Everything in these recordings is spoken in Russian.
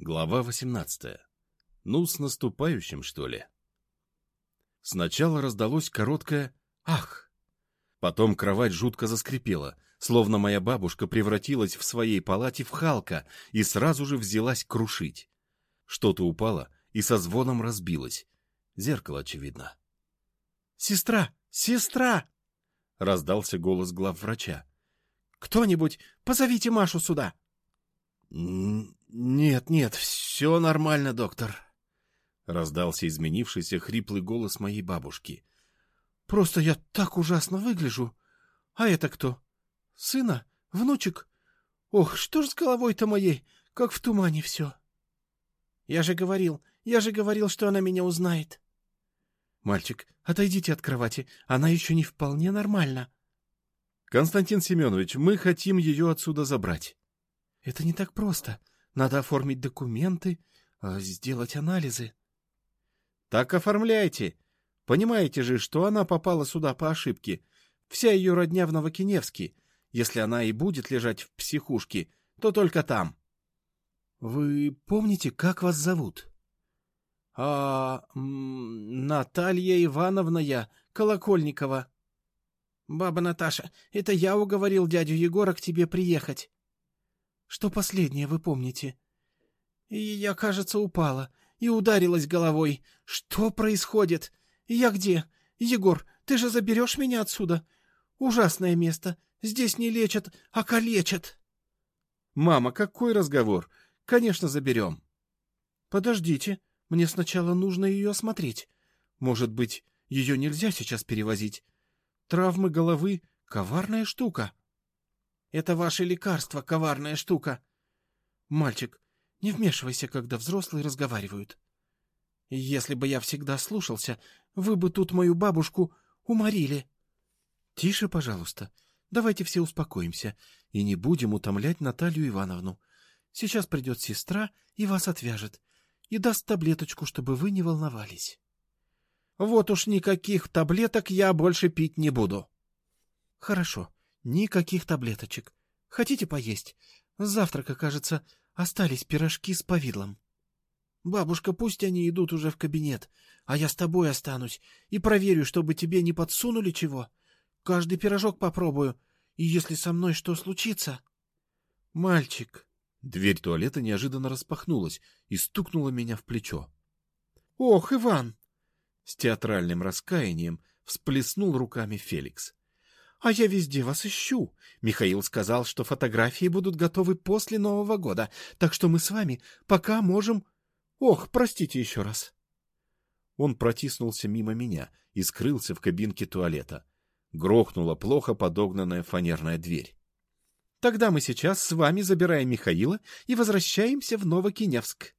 Глава 18. Ну, с наступающим, что ли? Сначала раздалось короткое «Ах!». Потом кровать жутко заскрипела, словно моя бабушка превратилась в своей палате в Халка и сразу же взялась крушить. Что-то упало и со звоном разбилось. Зеркало, очевидно. «Сестра! Сестра!» — раздался голос главврача. «Кто-нибудь, позовите Машу сюда!» «Нет, нет, все нормально, доктор», — раздался изменившийся хриплый голос моей бабушки. «Просто я так ужасно выгляжу. А это кто? Сына? Внучек? Ох, что ж с головой-то моей, как в тумане все!» «Я же говорил, я же говорил, что она меня узнает!» «Мальчик, отойдите от кровати, она еще не вполне нормальна!» «Константин Семенович, мы хотим ее отсюда забрать!» Это не так просто. Надо оформить документы, а, сделать анализы. Так оформляйте. Понимаете же, что она попала сюда по ошибке. Вся ее родня в Новокиневске. Если она и будет лежать в психушке, то только там. Вы помните, как вас зовут? А, Наталья Ивановна я, Колокольникова. Баба Наташа, это я уговорил дядю Егора к тебе приехать. Что последнее вы помните? И я, кажется, упала и ударилась головой. Что происходит? Я где? Егор, ты же заберешь меня отсюда? Ужасное место. Здесь не лечат, а калечат. Мама, какой разговор? Конечно, заберем. Подождите, мне сначала нужно ее осмотреть. Может быть, ее нельзя сейчас перевозить? Травмы головы — коварная штука. Это ваше лекарство, коварная штука. Мальчик, не вмешивайся, когда взрослые разговаривают. Если бы я всегда слушался, вы бы тут мою бабушку уморили. Тише, пожалуйста. Давайте все успокоимся и не будем утомлять Наталью Ивановну. Сейчас придет сестра и вас отвяжет, и даст таблеточку, чтобы вы не волновались. Вот уж никаких таблеток я больше пить не буду. Хорошо. Никаких таблеточек. Хотите поесть? С завтрака, кажется, остались пирожки с повидлом. Бабушка, пусть они идут уже в кабинет, а я с тобой останусь и проверю, чтобы тебе не подсунули чего. Каждый пирожок попробую, и если со мной что случится... Мальчик... Дверь туалета неожиданно распахнулась и стукнула меня в плечо. — Ох, Иван! С театральным раскаянием всплеснул руками Феликс. А я везде вас ищу. Михаил сказал, что фотографии будут готовы после Нового года, так что мы с вами пока можем... Ох, простите еще раз. Он протиснулся мимо меня и скрылся в кабинке туалета. Грохнула плохо подогнанная фанерная дверь. Тогда мы сейчас с вами забираем Михаила и возвращаемся в Новокиневск.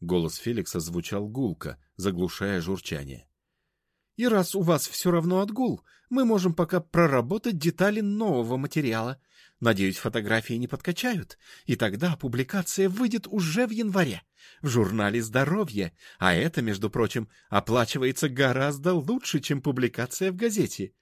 Голос Феликса звучал гулко, заглушая журчание. И раз у вас все равно отгул, мы можем пока проработать детали нового материала. Надеюсь, фотографии не подкачают, и тогда публикация выйдет уже в январе в журнале «Здоровье», а это, между прочим, оплачивается гораздо лучше, чем публикация в газете.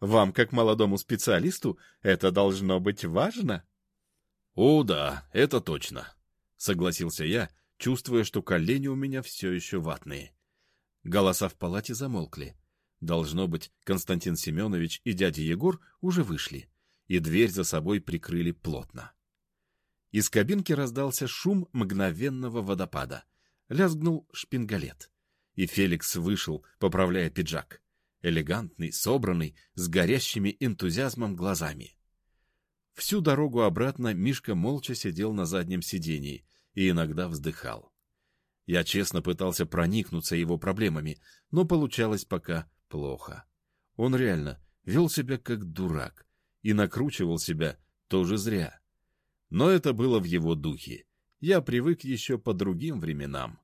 Вам, как молодому специалисту, это должно быть важно. — О, да, это точно, — согласился я, чувствуя, что колени у меня все еще ватные. Голоса в палате замолкли. Должно быть, Константин Семенович и дядя Егор уже вышли, и дверь за собой прикрыли плотно. Из кабинки раздался шум мгновенного водопада. Лязгнул шпингалет. И Феликс вышел, поправляя пиджак. Элегантный, собранный, с горящими энтузиазмом глазами. Всю дорогу обратно Мишка молча сидел на заднем сидении и иногда вздыхал. Я честно пытался проникнуться его проблемами, но получалось пока плохо. Он реально вел себя как дурак и накручивал себя тоже зря. Но это было в его духе. Я привык еще по другим временам.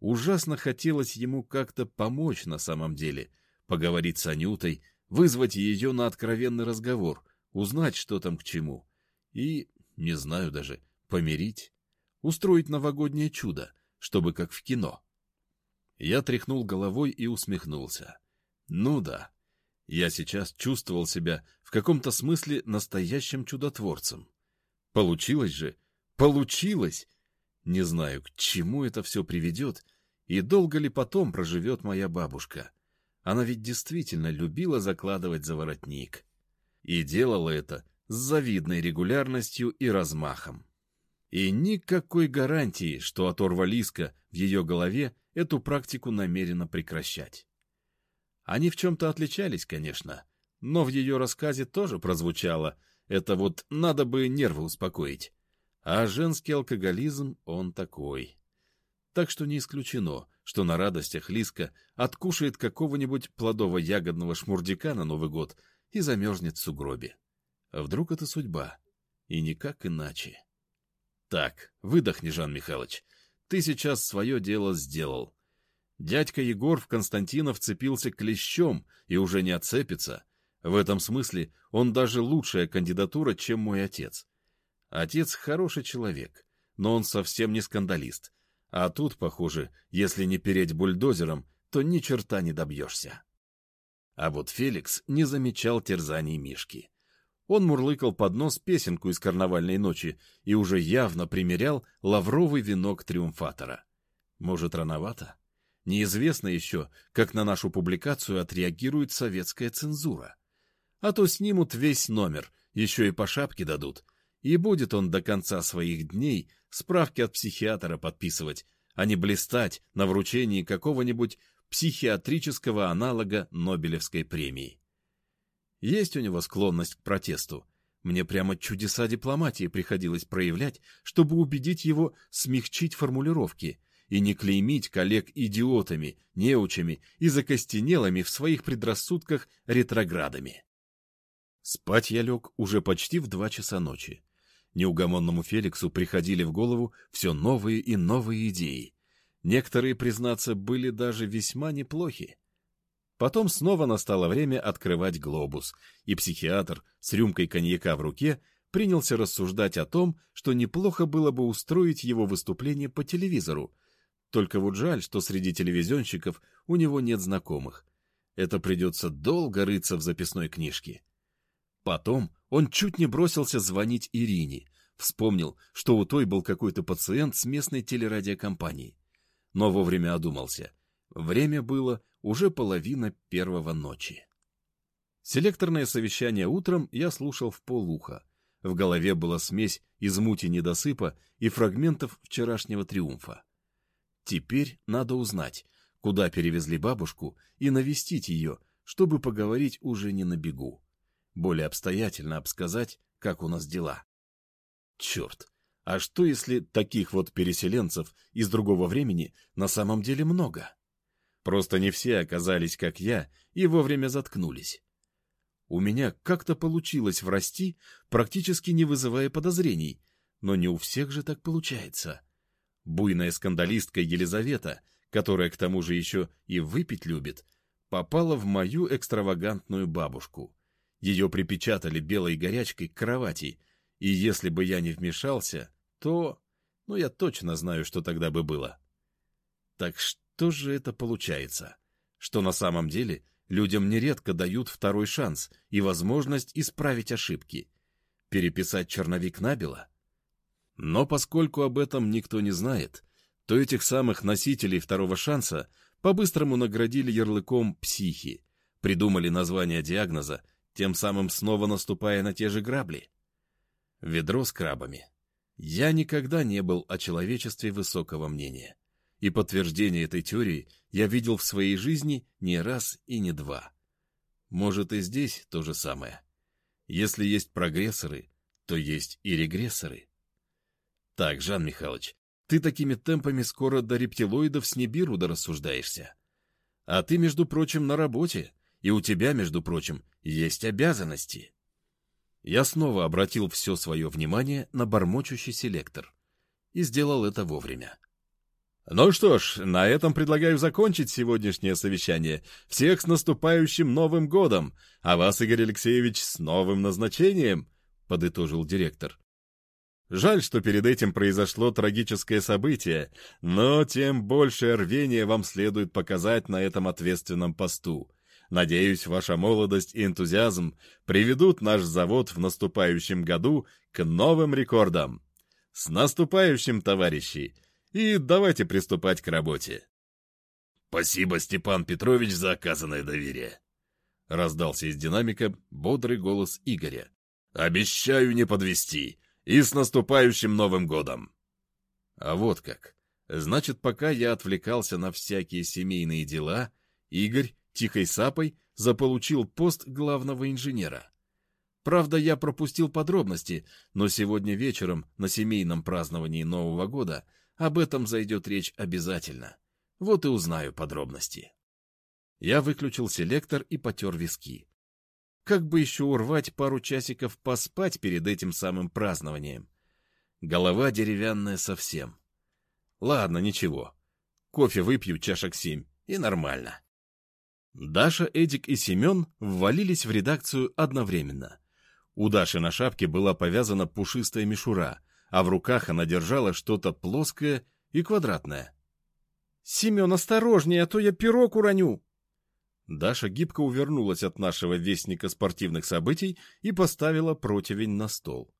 Ужасно хотелось ему как-то помочь на самом деле, поговорить с Анютой, вызвать ее на откровенный разговор, узнать, что там к чему. И, не знаю даже, помирить, устроить новогоднее чудо, чтобы как в кино. Я тряхнул головой и усмехнулся. Ну да, я сейчас чувствовал себя в каком-то смысле настоящим чудотворцем. Получилось же, получилось! Не знаю, к чему это все приведет, и долго ли потом проживет моя бабушка. Она ведь действительно любила закладывать за воротник. И делала это с завидной регулярностью и размахом. И никакой гарантии, что оторва Лиска в ее голове эту практику намерена прекращать. Они в чем-то отличались, конечно, но в ее рассказе тоже прозвучало «это вот надо бы нервы успокоить». А женский алкоголизм он такой. Так что не исключено, что на радостях Лиска откушает какого-нибудь плодово-ягодного шмурдяка на Новый год и замерзнет в сугробе. А вдруг это судьба? И никак иначе. Так, выдохни, Жан Михайлович. Ты сейчас свое дело сделал. Дядька Егор в Константина вцепился клещом и уже не отцепится. В этом смысле он даже лучшая кандидатура, чем мой отец. Отец хороший человек, но он совсем не скандалист. А тут, похоже, если не переть бульдозером, то ни черта не добьешься. А вот Феликс не замечал терзаний Мишки. Он мурлыкал под нос песенку из карнавальной ночи и уже явно примерял лавровый венок триумфатора. Может, рановато? Неизвестно еще, как на нашу публикацию отреагирует советская цензура. А то снимут весь номер, еще и по шапке дадут. И будет он до конца своих дней справки от психиатра подписывать, а не блистать на вручении какого-нибудь психиатрического аналога Нобелевской премии. Есть у него склонность к протесту. Мне прямо чудеса дипломатии приходилось проявлять, чтобы убедить его смягчить формулировки и не клеймить коллег идиотами, неучами и закостенелыми в своих предрассудках ретроградами. Спать я лег уже почти в два часа ночи. Неугомонному Феликсу приходили в голову все новые и новые идеи. Некоторые, признаться, были даже весьма неплохи. Потом снова настало время открывать глобус, и психиатр с рюмкой коньяка в руке принялся рассуждать о том, что неплохо было бы устроить его выступление по телевизору. Только вот жаль, что среди телевизионщиков у него нет знакомых. Это придется долго рыться в записной книжке. Потом он чуть не бросился звонить Ирине, вспомнил, что у той был какой-то пациент с местной телерадиокомпании. Но вовремя одумался. Время было уже половина первого ночи. Селекторное совещание утром я слушал в полуха. В голове была смесь из мути недосыпа и фрагментов вчерашнего триумфа. Теперь надо узнать, куда перевезли бабушку и навестить ее, чтобы поговорить уже не на бегу. Более обстоятельно обсказать, как у нас дела. Черт, а что если таких вот переселенцев из другого времени на самом деле много? Просто не все оказались, как я, и вовремя заткнулись. У меня как-то получилось врасти, практически не вызывая подозрений, но не у всех же так получается. Буйная скандалистка Елизавета, которая к тому же еще и выпить любит, попала в мою экстравагантную бабушку. Ее припечатали белой горячкой к кровати, и если бы я не вмешался, то... Ну, я точно знаю, что тогда бы было. Так что же это получается? Что на самом деле людям нередко дают второй шанс и возможность исправить ошибки. Переписать черновик набело? Но поскольку об этом никто не знает, то этих самых носителей второго шанса по-быстрому наградили ярлыком «психи», придумали название диагноза, тем самым снова наступая на те же грабли. Ведро с крабами. Я никогда не был о человечестве высокого мнения. И подтверждение этой теории я видел в своей жизни не раз и не два. Может, и здесь то же самое. Если есть прогрессоры, то есть и регрессоры. Так, Жан Михайлович, ты такими темпами скоро до рептилоидов с Небиру дорассуждаешься. А ты, между прочим, на работе, и у тебя, между прочим, есть обязанности. Я снова обратил все свое внимание на бормочущий селектор и сделал это вовремя. Ну что ж, на этом предлагаю закончить сегодняшнее совещание. Всех с наступающим Новым годом, а вас, Игорь Алексеевич, с новым назначением, — подытожил директор. Жаль, что перед этим произошло трагическое событие, но тем больше рвения вам следует показать на этом ответственном посту. Надеюсь, ваша молодость и энтузиазм приведут наш завод в наступающем году к новым рекордам. С наступающим, товарищи! и давайте приступать к работе. Спасибо, Степан Петрович, за оказанное доверие. Раздался из динамика бодрый голос Игоря. Обещаю не подвести. И с наступающим Новым годом! А вот как. Значит, пока я отвлекался на всякие семейные дела, Игорь тихой сапой заполучил пост главного инженера. Правда, я пропустил подробности, но сегодня вечером на семейном праздновании Нового года об этом зайдет речь обязательно. Вот и узнаю подробности. Я выключил селектор и потер виски. Как бы еще урвать пару часиков поспать перед этим самым празднованием? Голова деревянная совсем. Ладно, ничего. Кофе выпью чашек семь, и нормально. Даша, Эдик и Семен ввалились в редакцию одновременно. У Даши на шапке была повязана пушистая мишура, а в руках она держала что-то плоское и квадратное. — Семен, осторожнее, а то я пирог уроню! Даша гибко увернулась от нашего вестника спортивных событий и поставила противень на стол.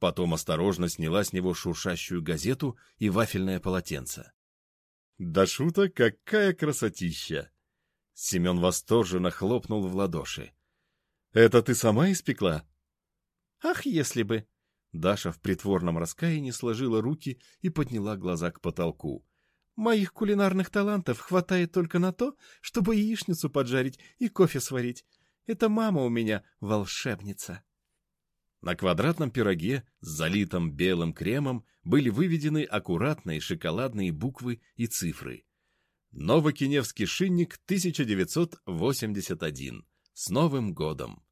Потом осторожно сняла с него шуршащую газету и вафельное полотенце. Да шута, какая красотища! Семен восторженно хлопнул в ладоши. — Это ты сама испекла? — Ах, если бы! Даша в притворном раскаянии сложила руки и подняла глаза к потолку. Моих кулинарных талантов хватает только на то, чтобы яичницу поджарить и кофе сварить. Это мама у меня волшебница. На квадратном пироге с залитым белым кремом были выведены аккуратные шоколадные буквы и цифры. Новокиневский шинник 1981. С Новым годом!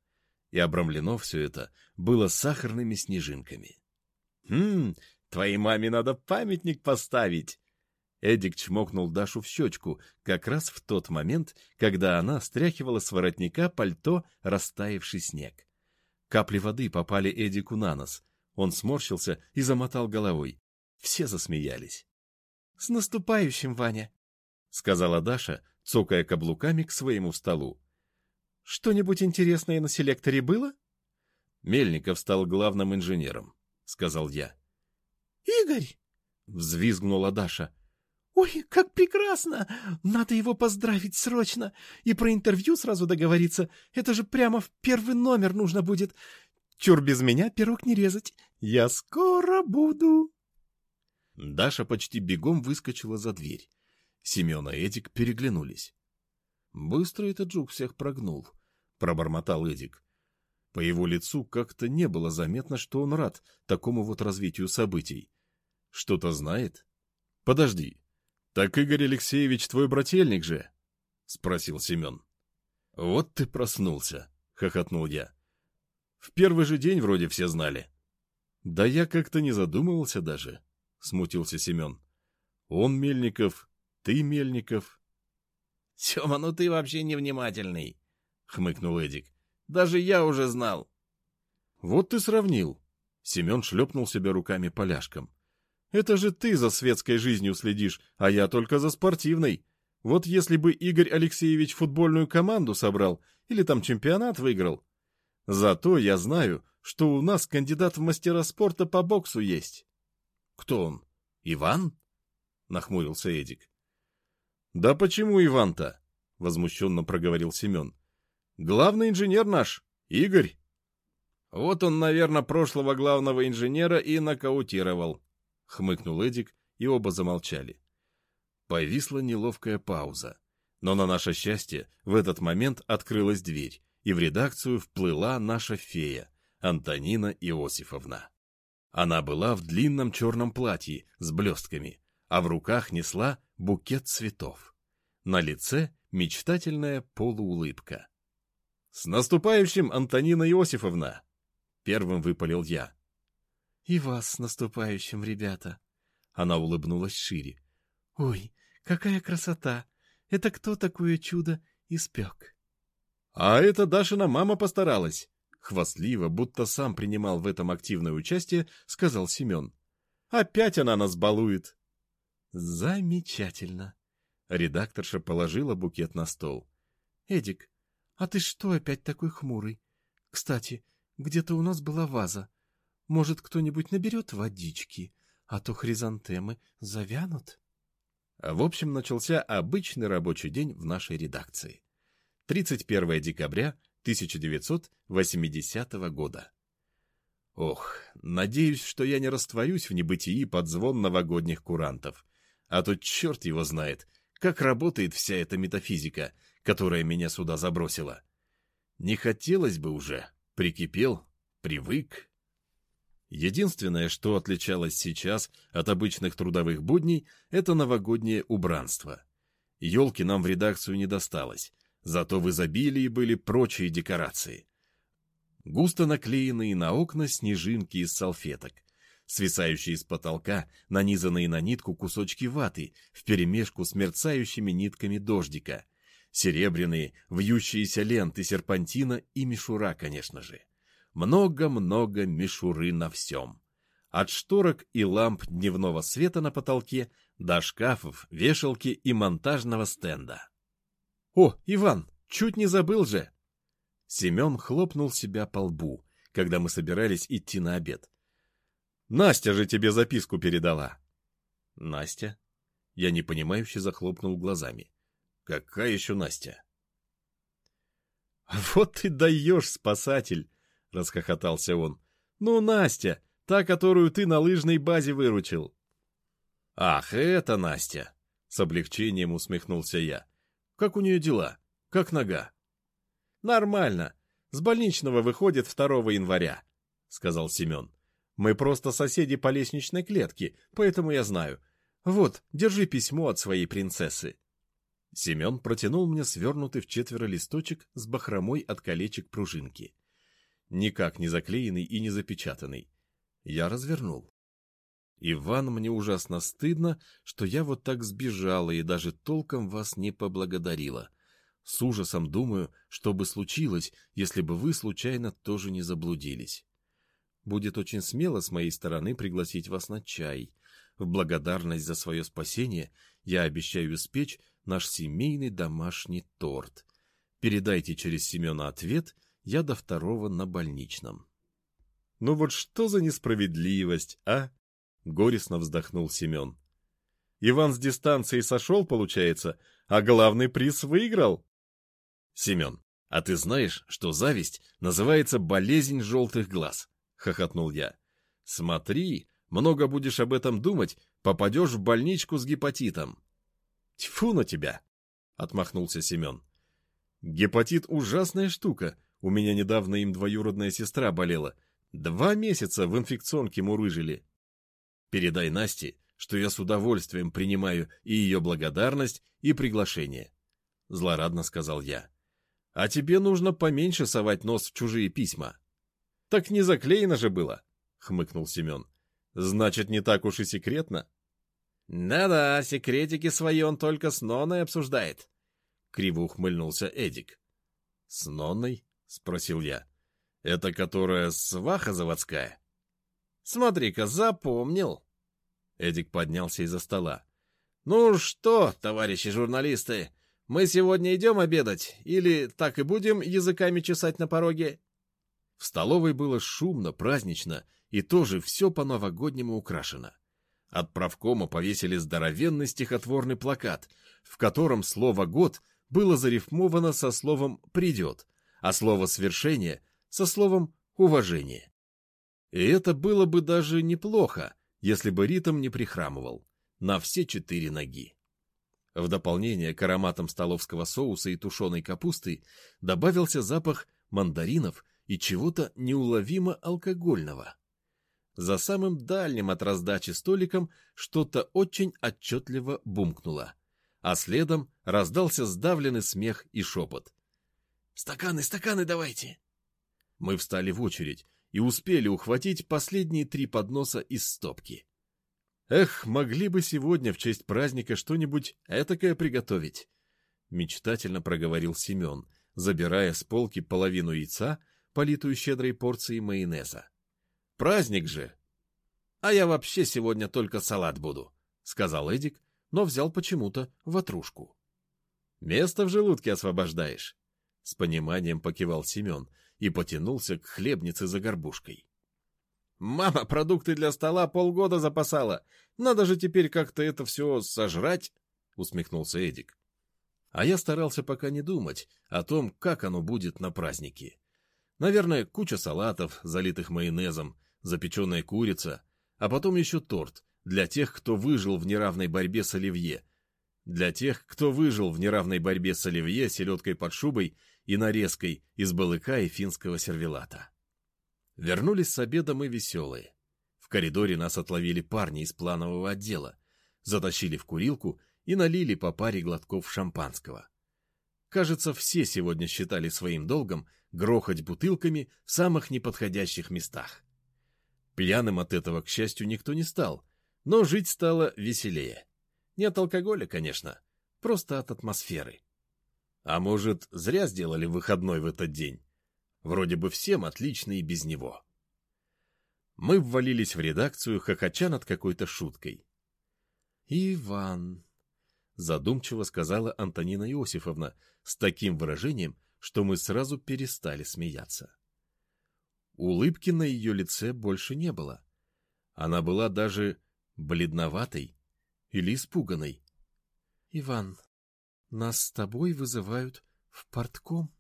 И обрамлено все это было сахарными снежинками. «Хм, твоей маме надо памятник поставить!» Эдик чмокнул Дашу в щечку, как раз в тот момент, когда она стряхивала с воротника пальто растаявший снег. Капли воды попали Эдику на нос. Он сморщился и замотал головой. Все засмеялись. — С наступающим, Ваня! — сказала Даша, цокая каблуками к своему столу. — Что-нибудь интересное на селекторе было? Мельников стал главным инженером, — сказал я. — Игорь! — взвизгнула Даша. «Ой, как прекрасно! Надо его поздравить срочно! И про интервью сразу договориться. Это же прямо в первый номер нужно будет. Чур без меня пирог не резать. Я скоро буду!» Даша почти бегом выскочила за дверь. Семен и Эдик переглянулись. «Быстро этот жук всех прогнул», — пробормотал Эдик. По его лицу как-то не было заметно, что он рад такому вот развитию событий. «Что-то знает?» «Подожди, так Игорь Алексеевич твой брательник же? — спросил Семен. — Вот ты проснулся, — хохотнул я. — В первый же день вроде все знали. — Да я как-то не задумывался даже, — смутился Семен. — Он Мельников, ты Мельников. — Сема, ну ты вообще невнимательный, — хмыкнул Эдик. — Даже я уже знал. — Вот ты сравнил. Семен шлепнул себя руками поляшком. Это же ты за светской жизнью следишь, а я только за спортивной. Вот если бы Игорь Алексеевич футбольную команду собрал или там чемпионат выиграл. Зато я знаю, что у нас кандидат в мастера спорта по боксу есть. — Кто он? Иван? — нахмурился Эдик. — Да почему Иван-то? — возмущенно проговорил Семен. — Главный инженер наш, Игорь. Вот он, наверное, прошлого главного инженера и нокаутировал, — хмыкнул Эдик, и оба замолчали. Повисла неловкая пауза. Но на наше счастье в этот момент открылась дверь, и в редакцию вплыла наша фея, Антонина Иосифовна. Она была в длинном черном платье с блестками, а в руках несла букет цветов. На лице мечтательная полуулыбка. — С наступающим, Антонина Иосифовна! — первым выпалил я. «И вас с наступающим, ребята!» Она улыбнулась шире. «Ой, какая красота! Это кто такое чудо испек?» «А это Дашина мама постаралась!» Хвастливо, будто сам принимал в этом активное участие, сказал Семен. «Опять она нас балует!» «Замечательно!» Редакторша положила букет на стол. «Эдик, а ты что опять такой хмурый? Кстати, где-то у нас была ваза. Может, кто-нибудь наберет водички? а то хризантемы завянут. В общем, начался обычный рабочий день в нашей редакции. 31 декабря 1980 года. Ох, надеюсь, что я не растворюсь в небытии под звон новогодних курантов. А то черт его знает, как работает вся эта метафизика, которая меня сюда забросила. Не хотелось бы уже. Прикипел, привык. Единственное, что отличалось сейчас от обычных трудовых будней, это новогоднее убранство. Елки нам в редакцию не досталось, зато в изобилии были прочие декорации. Густо наклеенные на окна снежинки из салфеток, свисающие с потолка, нанизанные на нитку кусочки ваты вперемешку с мерцающими нитками дождика, серебряные, вьющиеся ленты серпантина и мишура, конечно же. Много-много мишуры на всем. От шторок и ламп дневного света на потолке до шкафов, вешалки и монтажного стенда. «О, Иван, чуть не забыл же!» Семен хлопнул себя по лбу, когда мы собирались идти на обед. «Настя же тебе записку передала!» «Настя?» Я непонимающе захлопнул глазами. «Какая еще Настя?» «Вот ты даешь, спасатель!» — расхохотался он. «Ну, Настя, та, которую ты на лыжной базе выручил». «Ах, это Настя!» — с облегчением усмехнулся я. «Как у нее дела? Как нога?» «Нормально. С больничного выходит 2 января», — сказал Семен. «Мы просто соседи по лестничной клетке, поэтому я знаю. Вот, держи письмо от своей принцессы». Семен протянул мне свернутый в четверо листочек с бахромой от колечек пружинки никак не заклеенный и не запечатанный. Я развернул. Иван, мне ужасно стыдно, что я вот так сбежала и даже толком вас не поблагодарила. С ужасом думаю, что бы случилось, если бы вы случайно тоже не заблудились. Будет очень смело с моей стороны пригласить вас на чай. В благодарность за свое спасение я обещаю испечь наш семейный домашний торт. Передайте через Семена ответ — я до второго на больничном. «Ну вот что за несправедливость, а?» — горестно вздохнул Семен. «Иван с дистанции сошел, получается, а главный приз выиграл?» «Семен, а ты знаешь, что зависть называется болезнь желтых глаз?» — хохотнул я. «Смотри, много будешь об этом думать, попадешь в больничку с гепатитом». «Тьфу на тебя!» — отмахнулся Семен. «Гепатит — ужасная штука, у меня недавно им двоюродная сестра болела. Два месяца в инфекционке мурыжили. Передай Насте, что я с удовольствием принимаю и ее благодарность, и приглашение. Злорадно сказал я. А тебе нужно поменьше совать нос в чужие письма. Так не заклеено же было, хмыкнул Семен. Значит, не так уж и секретно? Да-да, секретики свои он только с Ноной обсуждает. Криво ухмыльнулся Эдик. С Нонной? — спросил я. — Это которая сваха заводская? — Смотри-ка, запомнил. Эдик поднялся из-за стола. — Ну что, товарищи журналисты, мы сегодня идем обедать или так и будем языками чесать на пороге? В столовой было шумно, празднично и тоже все по-новогоднему украшено. От правкома повесили здоровенный стихотворный плакат, в котором слово «год» было зарифмовано со словом «придет», а слово «свершение» со словом «уважение». И это было бы даже неплохо, если бы ритм не прихрамывал на все четыре ноги. В дополнение к ароматам столовского соуса и тушеной капусты добавился запах мандаринов и чего-то неуловимо алкогольного. За самым дальним от раздачи столиком что-то очень отчетливо бумкнуло, а следом раздался сдавленный смех и шепот. Стаканы, стаканы давайте!» Мы встали в очередь и успели ухватить последние три подноса из стопки. «Эх, могли бы сегодня в честь праздника что-нибудь этакое приготовить!» Мечтательно проговорил Семен, забирая с полки половину яйца, политую щедрой порцией майонеза. «Праздник же!» «А я вообще сегодня только салат буду», — сказал Эдик, но взял почему-то ватрушку. «Место в желудке освобождаешь», с пониманием покивал Семен и потянулся к хлебнице за горбушкой. Мама продукты для стола полгода запасала. Надо же теперь как-то это все сожрать, — усмехнулся Эдик. А я старался пока не думать о том, как оно будет на празднике. Наверное, куча салатов, залитых майонезом, запеченная курица, а потом еще торт для тех, кто выжил в неравной борьбе с оливье. Для тех, кто выжил в неравной борьбе с оливье, селедкой под шубой и нарезкой из балыка и финского сервелата. Вернулись с обеда мы веселые. В коридоре нас отловили парни из планового отдела, затащили в курилку и налили по паре глотков шампанского. Кажется, все сегодня считали своим долгом грохать бутылками в самых неподходящих местах. Пьяным от этого, к счастью, никто не стал, но жить стало веселее. Не от алкоголя, конечно, просто от атмосферы. А может, зря сделали выходной в этот день? Вроде бы всем отлично и без него. Мы ввалились в редакцию, хохоча над какой-то шуткой. «Иван», — задумчиво сказала Антонина Иосифовна с таким выражением, что мы сразу перестали смеяться. Улыбки на ее лице больше не было. Она была даже бледноватой или испуганной. — Иван, нас с тобой вызывают в портком.